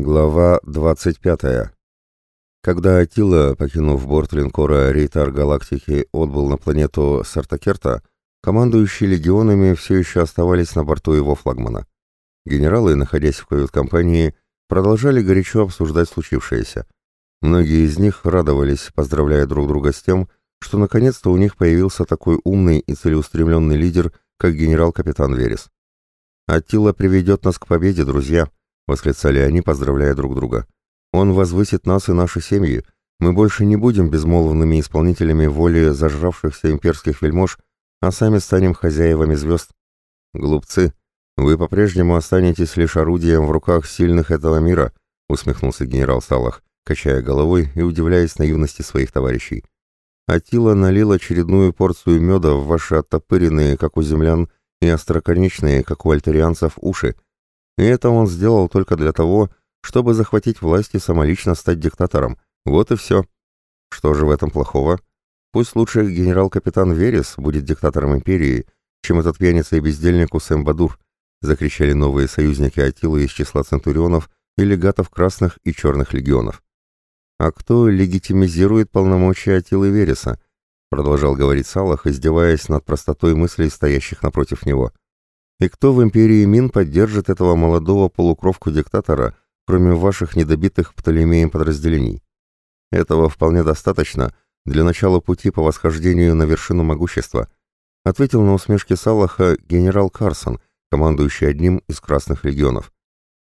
Глава 25. Когда Атила, покинув борт линкора Рейтар Галактики, отбыл на планету Сартакерта, командующие легионами все еще оставались на борту его флагмана. Генералы, находясь в кают-компании, продолжали горячо обсуждать случившееся. Многие из них радовались, поздравляя друг друга с тем, что наконец-то у них появился такой умный и целеустремленный лидер, как генерал-капитан Верес. «Аттила приведет нас к победе, друзья», восклицали они, поздравляя друг друга. Он возвысит нас и наши семьи. Мы больше не будем безмолвными исполнителями воли зажравшихся имперских вельмож, а сами станем хозяевами звезд. Глупцы, вы по-прежнему останетесь лишь орудием в руках сильных этого мира, усмехнулся генерал Салах, качая головой и удивляясь наивности своих товарищей. Атила налил очередную порцию меда в ваши оттопыренные, как у землян, и остроконечные, как у альтерианцев, уши, и это он сделал только для того, чтобы захватить власть и самолично стать диктатором. Вот и все. Что же в этом плохого? Пусть лучше генерал-капитан Верес будет диктатором империи, чем этот пьяница и бездельник Усэм Бадур, закричали новые союзники Атилы из числа центурионов и легатов красных и черных легионов. А кто легитимизирует полномочия Атилы Вереса? продолжал говорить Салах, издеваясь над простотой мыслей стоящих напротив него. И кто в империи Мин поддержит этого молодого полукровку-диктатора, кроме ваших недобитых Птолемеем подразделений? Этого вполне достаточно для начала пути по восхождению на вершину могущества, ответил на усмешки Салаха генерал Карсон, командующий одним из Красных легионов.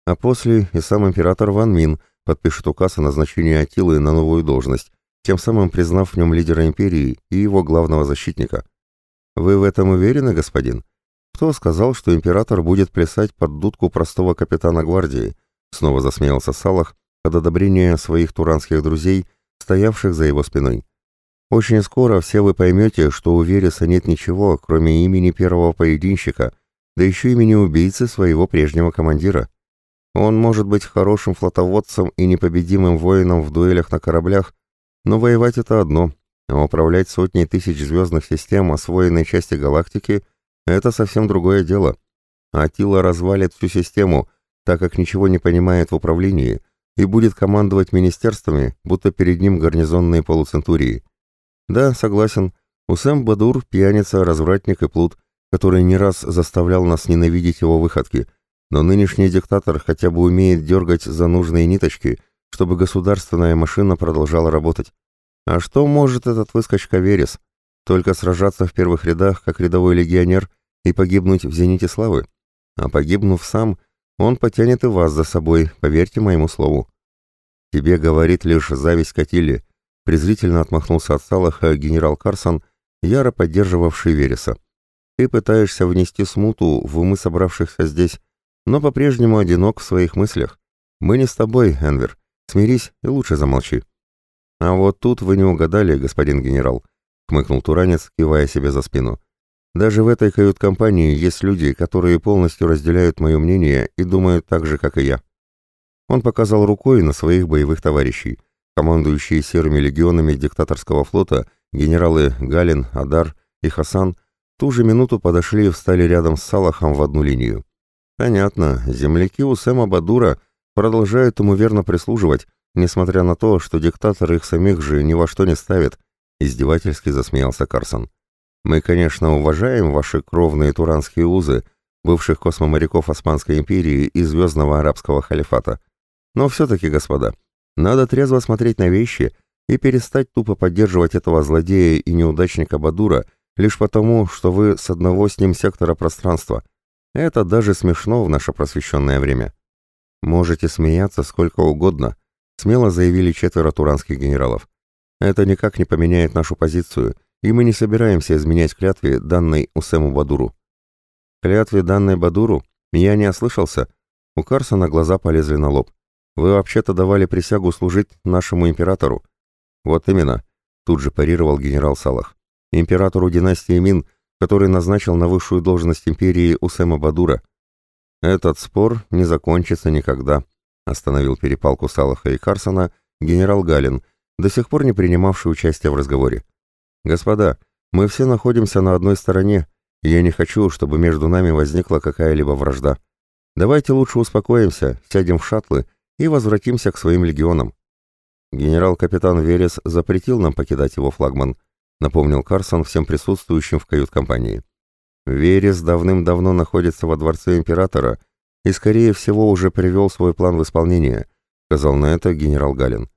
А после и сам император Ван Мин подпишет указ о назначении Атилы на новую должность, тем самым признав в нем лидера империи и его главного защитника. Вы в этом уверены, господин? Кто сказал, что император будет плясать под дудку простого капитана гвардии? Снова засмеялся Салах под одобрение своих туранских друзей, стоявших за его спиной. Очень скоро все вы поймете, что у Вереса нет ничего, кроме имени первого поединщика, да еще имени убийцы своего прежнего командира. Он может быть хорошим флотоводцем и непобедимым воином в дуэлях на кораблях, но воевать это одно, а управлять сотней тысяч звездных систем освоенной части галактики это совсем другое дело. Атила развалит всю систему, так как ничего не понимает в управлении, и будет командовать министерствами, будто перед ним гарнизонные полуцентурии. Да, согласен, Усэм Бадур – пьяница, развратник и плут, который не раз заставлял нас ненавидеть его выходки, но нынешний диктатор хотя бы умеет дергать за нужные ниточки, чтобы государственная машина продолжала работать. А что может этот выскочка Верес? Только сражаться в первых рядах, как рядовой легионер, и погибнуть в зените славы. А погибнув сам, он потянет и вас за собой, поверьте моему слову. Тебе говорит лишь зависть Катили, презрительно отмахнулся от Салаха генерал Карсон, яро поддерживавший Вереса. Ты пытаешься внести смуту в умы собравшихся здесь, но по-прежнему одинок в своих мыслях. Мы не с тобой, Энвер. Смирись и лучше замолчи. А вот тут вы не угадали, господин генерал. — хмыкнул Туранец, кивая себе за спину. «Даже в этой кают-компании есть люди, которые полностью разделяют мое мнение и думают так же, как и я». Он показал рукой на своих боевых товарищей, командующие серыми легионами диктаторского флота, генералы Галин, Адар и Хасан, ту же минуту подошли и встали рядом с Салахом в одну линию. Понятно, земляки у Сэма Бадура продолжают ему верно прислуживать, несмотря на то, что диктатор их самих же ни во что не ставит, Издевательски засмеялся Карсон. Мы, конечно, уважаем ваши кровные туранские узы, бывших космоморяков Османской империи и Звездного арабского халифата. Но все-таки, господа, надо трезво смотреть на вещи и перестать тупо поддерживать этого злодея и неудачника Бадура лишь потому, что вы с одного с ним сектора пространства. Это даже смешно в наше просвещенное время. Можете смеяться сколько угодно, смело заявили четверо туранских генералов. Это никак не поменяет нашу позицию, и мы не собираемся изменять клятве, данной Усему Бадуру. Клятве, данной Бадуру? Я не ослышался. У Карсона глаза полезли на лоб. Вы вообще-то давали присягу служить нашему императору. Вот именно, тут же парировал генерал Салах. Императору династии Мин, который назначил на высшую должность империи Усема Бадура. Этот спор не закончится никогда, остановил перепалку Салаха и Карсона генерал Галин, до сих пор не принимавший участие в разговоре. «Господа, мы все находимся на одной стороне, и я не хочу, чтобы между нами возникла какая-либо вражда. Давайте лучше успокоимся, сядем в шаттлы и возвратимся к своим легионам. Генерал-капитан Верес запретил нам покидать его флагман, напомнил Карсон всем присутствующим в кают-компании. Верес давным-давно находится во дворце императора и, скорее всего, уже привел свой план в исполнение, сказал на это генерал Галин.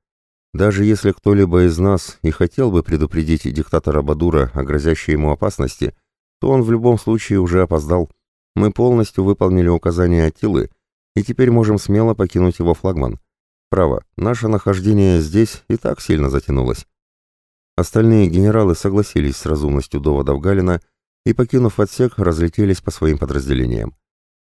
Даже если кто-либо из нас и хотел бы предупредить диктатора Бадура о грозящей ему опасности, то он в любом случае уже опоздал. Мы полностью выполнили указания Атилы и теперь можем смело покинуть его флагман. Право, наше нахождение здесь и так сильно затянулось. Остальные генералы согласились с разумностью доводов Галина и, покинув отсек, разлетелись по своим подразделениям.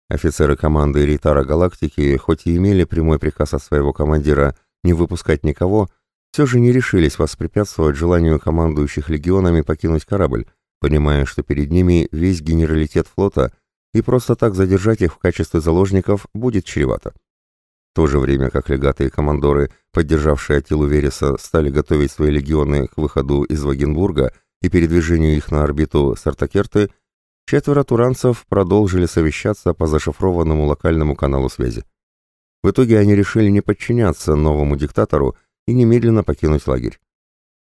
Офицеры команды Ритара Галактики, хоть и имели прямой приказ от своего командира не выпускать никого, все же не решились воспрепятствовать желанию командующих легионами покинуть корабль, понимая, что перед ними весь генералитет флота, и просто так задержать их в качестве заложников будет чревато. В то же время как легаты и командоры, поддержавшие Атилу Вереса, стали готовить свои легионы к выходу из Вагенбурга и передвижению их на орбиту Сартакерты, четверо туранцев продолжили совещаться по зашифрованному локальному каналу связи. В итоге они решили не подчиняться новому диктатору и немедленно покинуть лагерь.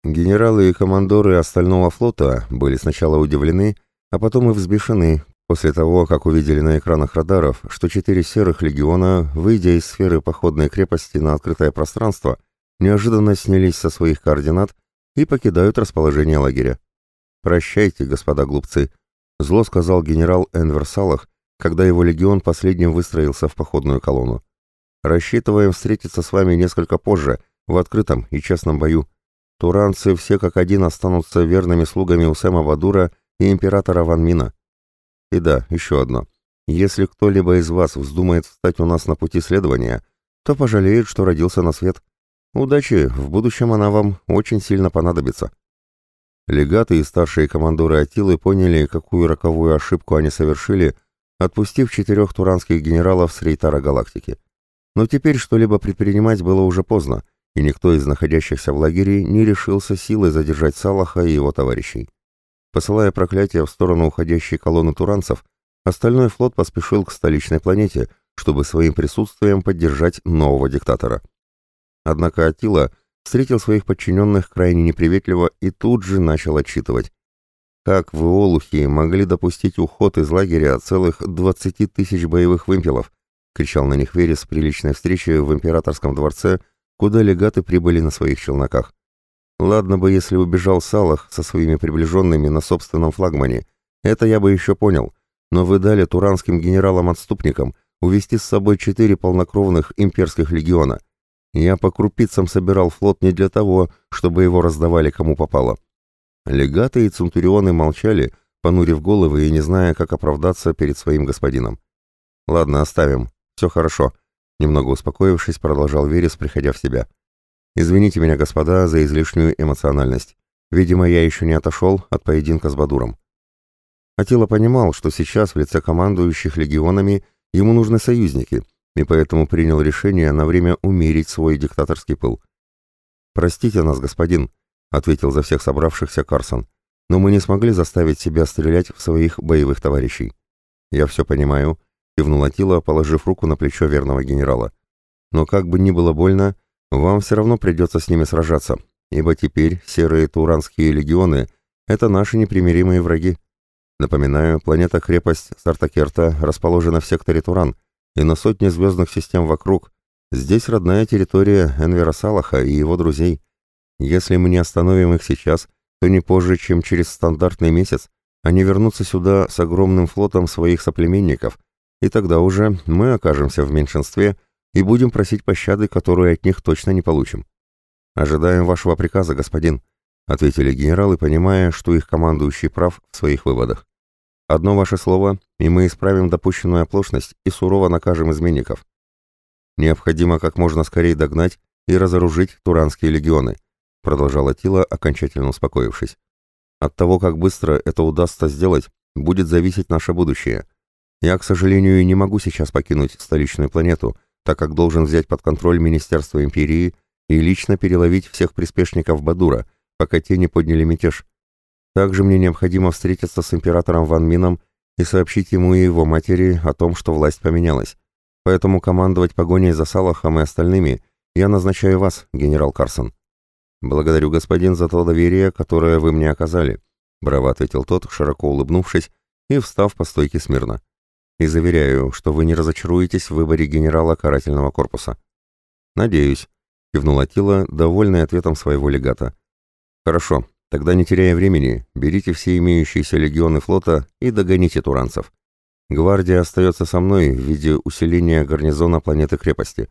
Генералы и командоры остального флота были сначала удивлены, а потом и взбешены после того, как увидели на экранах радаров, что четыре серых легиона, выйдя из сферы походной крепости на открытое пространство, неожиданно снялись со своих координат и покидают расположение лагеря. «Прощайте, господа глупцы», — зло сказал генерал Энвер Салах, когда его легион последним выстроился в походную колонну. «Рассчитываем встретиться с вами несколько позже, в открытом и честном бою. Туранцы все как один останутся верными слугами у Сэма Бадура и императора Ван Мина. И да, еще одно. Если кто-либо из вас вздумает встать у нас на пути следования, то пожалеет, что родился на свет. Удачи, в будущем она вам очень сильно понадобится. Легаты и старшие командоры Атилы поняли, какую роковую ошибку они совершили, отпустив четырех туранских генералов с рейтара галактики. Но теперь что-либо предпринимать было уже поздно, и никто из находящихся в лагере не решился силой задержать Салаха и его товарищей. Посылая проклятие в сторону уходящей колонны туранцев, остальной флот поспешил к столичной планете, чтобы своим присутствием поддержать нового диктатора. Однако Атила встретил своих подчиненных крайне неприветливо и тут же начал отчитывать. Как вы, олухи, могли допустить уход из лагеря целых 20 тысяч боевых вымпелов? Кричал на них Верес при личной встрече в императорском дворце куда легаты прибыли на своих челноках. Ладно бы, если убежал Салах со своими приближенными на собственном флагмане, это я бы еще понял, но вы дали туранским генералам-отступникам увести с собой четыре полнокровных имперских легиона. Я по крупицам собирал флот не для того, чтобы его раздавали кому попало. Легаты и центурионы молчали, понурив головы и не зная, как оправдаться перед своим господином. «Ладно, оставим. Все хорошо. Немного успокоившись, продолжал Верес, приходя в себя. «Извините меня, господа, за излишнюю эмоциональность. Видимо, я еще не отошел от поединка с Бадуром». Атила понимал, что сейчас в лице командующих легионами ему нужны союзники, и поэтому принял решение на время умерить свой диктаторский пыл. «Простите нас, господин», — ответил за всех собравшихся Карсон, «но мы не смогли заставить себя стрелять в своих боевых товарищей. Я все понимаю — кивнул Атила, положив руку на плечо верного генерала. «Но как бы ни было больно, вам все равно придется с ними сражаться, ибо теперь серые туранские легионы — это наши непримиримые враги. Напоминаю, планета-крепость Сартакерта расположена в секторе Туран и на сотне звездных систем вокруг. Здесь родная территория Энвера Салаха и его друзей. Если мы не остановим их сейчас, то не позже, чем через стандартный месяц, они вернутся сюда с огромным флотом своих соплеменников — и тогда уже мы окажемся в меньшинстве и будем просить пощады, которую от них точно не получим. Ожидаем вашего приказа, господин, ответили генералы, понимая, что их командующий прав в своих выводах. Одно ваше слово, и мы исправим допущенную оплошность и сурово накажем изменников. Необходимо как можно скорее догнать и разоружить туранские легионы, продолжала Тила, окончательно успокоившись. От того, как быстро это удастся сделать, будет зависеть наше будущее. Я, к сожалению, не могу сейчас покинуть столичную планету, так как должен взять под контроль Министерство Империи и лично переловить всех приспешников Бадура, пока те не подняли мятеж. Также мне необходимо встретиться с императором Ван Мином и сообщить ему и его матери о том, что власть поменялась. Поэтому командовать погоней за Салахом и остальными я назначаю вас, генерал Карсон. Благодарю, господин, за то доверие, которое вы мне оказали, браво ответил тот, широко улыбнувшись и встав по стойке смирно. И заверяю, что вы не разочаруетесь в выборе генерала карательного корпуса. Надеюсь, кивнул Атила, довольный ответом своего легата. Хорошо, тогда не теряя времени, берите все имеющиеся легионы флота и догоните туранцев. Гвардия остается со мной в виде усиления гарнизона планеты-крепости.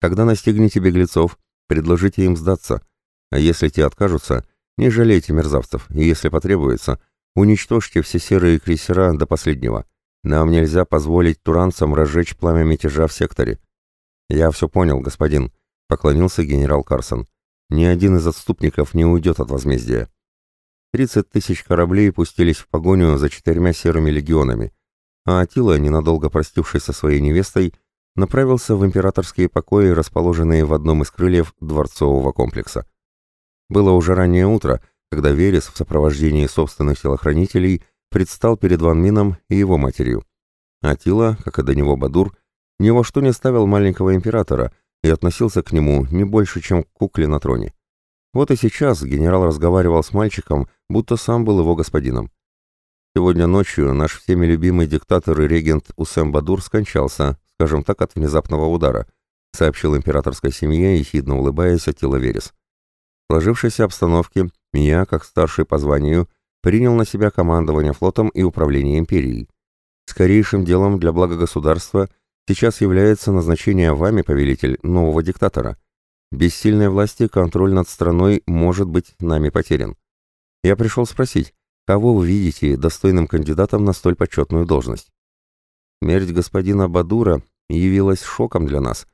Когда настигнете беглецов, предложите им сдаться, а если те откажутся, не жалейте мерзавцев, и если потребуется, уничтожьте все серые крейсера до последнего. Нам нельзя позволить туранцам разжечь пламя мятежа в секторе. Я все понял, господин, поклонился генерал Карсон. Ни один из отступников не уйдет от возмездия. Тридцать тысяч кораблей пустились в погоню за четырьмя серыми легионами а Атила, ненадолго простившись со своей невестой, направился в императорские покои, расположенные в одном из крыльев дворцового комплекса. Было уже раннее утро, когда Верес в сопровождении собственных телохранителей предстал перед Ван Мином и его матерью. Атила, как и до него Бадур, ни во что не ставил маленького императора и относился к нему не больше, чем к кукле на троне. Вот и сейчас генерал разговаривал с мальчиком, будто сам был его господином. Сегодня ночью наш всеми любимый диктатор и регент Усэм Бадур скончался, скажем так, от внезапного удара, сообщил императорской семье, ехидно улыбаясь Атила Верес. В сложившейся обстановке я, как старший по званию, принял на себя командование флотом и управление империей. Скорейшим делом для блага государства сейчас является назначение вами, повелитель, нового диктатора. Без сильной власти контроль над страной может быть нами потерян. Я пришел спросить, Кого вы видите достойным кандидатом на столь почетную должность? Смерть господина Бадура явилась шоком для нас,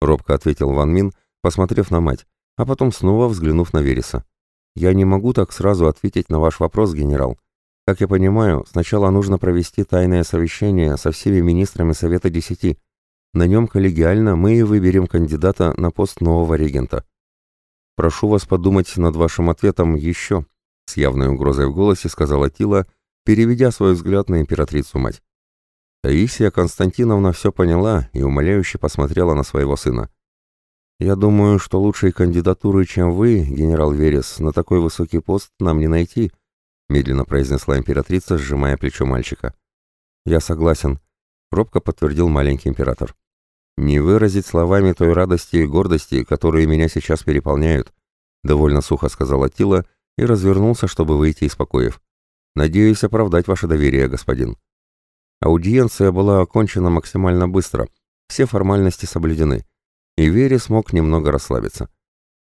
робко ответил Ван Мин, посмотрев на мать, а потом снова взглянув на Вереса. Я не могу так сразу ответить на ваш вопрос, генерал. Как я понимаю, сначала нужно провести тайное совещание со всеми министрами Совета Десяти. На нем коллегиально мы и выберем кандидата на пост нового регента. Прошу вас подумать над вашим ответом еще, с явной угрозой в голосе сказала Тила, переведя свой взгляд на императрицу-мать. Таисия Константиновна все поняла и умоляюще посмотрела на своего сына. «Я думаю, что лучшей кандидатуры, чем вы, генерал Верес, на такой высокий пост нам не найти», медленно произнесла императрица, сжимая плечо мальчика. «Я согласен», — робко подтвердил маленький император. «Не выразить словами той радости и гордости, которые меня сейчас переполняют», — довольно сухо сказала Тила, — и развернулся, чтобы выйти из покоев. «Надеюсь оправдать ваше доверие, господин». Аудиенция была окончена максимально быстро, все формальности соблюдены, и Вере смог немного расслабиться.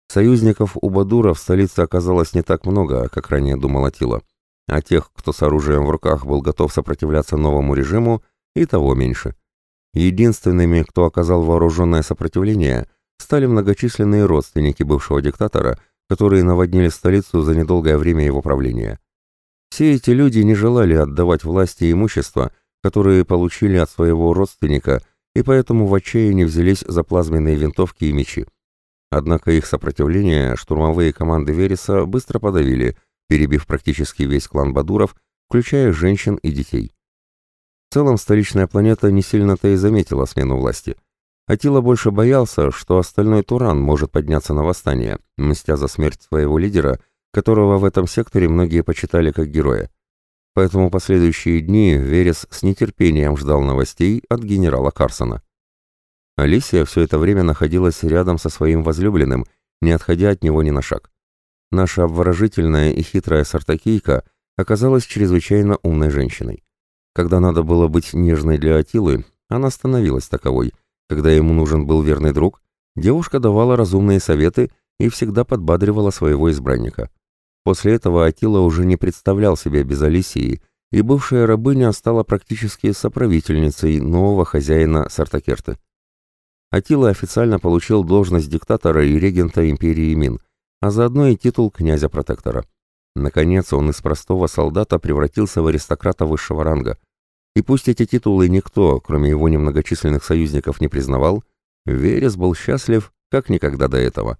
Союзников у Бадура в столице оказалось не так много, как ранее думала Тила, а тех, кто с оружием в руках был готов сопротивляться новому режиму, и того меньше. Единственными, кто оказал вооруженное сопротивление, стали многочисленные родственники бывшего диктатора – которые наводнили столицу за недолгое время его правления. Все эти люди не желали отдавать власти и имущество, которые получили от своего родственника, и поэтому в отчаянии взялись за плазменные винтовки и мечи. Однако их сопротивление штурмовые команды Вереса быстро подавили, перебив практически весь клан Бадуров, включая женщин и детей. В целом столичная планета не сильно-то и заметила смену власти – Атила больше боялся, что остальной Туран может подняться на восстание, мстя за смерть своего лидера, которого в этом секторе многие почитали как героя. Поэтому последующие дни Верес с нетерпением ждал новостей от генерала Карсона. Алисия все это время находилась рядом со своим возлюбленным, не отходя от него ни на шаг. Наша обворожительная и хитрая сартакийка оказалась чрезвычайно умной женщиной. Когда надо было быть нежной для Атилы, она становилась таковой, когда ему нужен был верный друг, девушка давала разумные советы и всегда подбадривала своего избранника. После этого Атила уже не представлял себя без Алисии, и бывшая рабыня стала практически соправительницей нового хозяина Сартакерты. Атила официально получил должность диктатора и регента империи Мин, а заодно и титул князя-протектора. Наконец он из простого солдата превратился в аристократа высшего ранга – и пусть эти титулы никто, кроме его немногочисленных союзников, не признавал, Верес был счастлив, как никогда до этого.